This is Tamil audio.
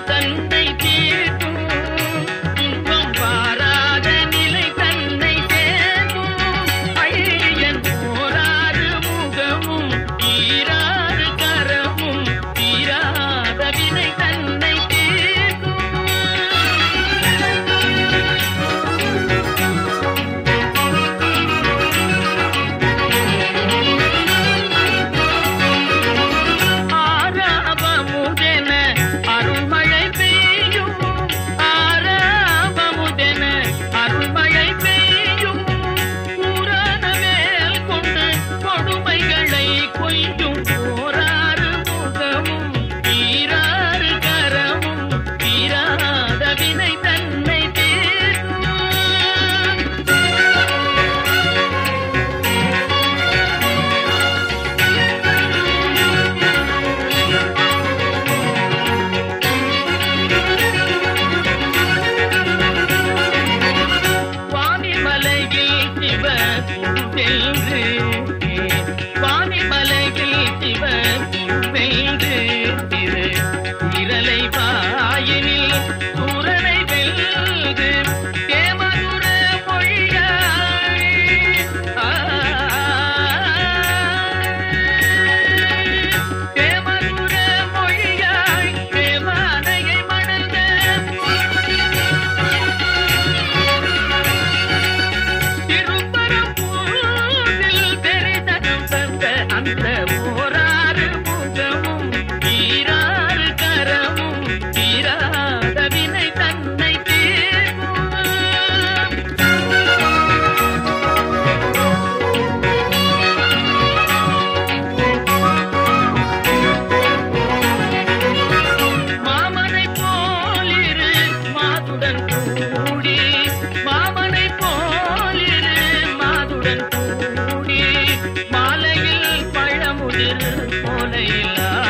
தந்தை வென்று வாணிமலையில் சிவன் பழமுதிர்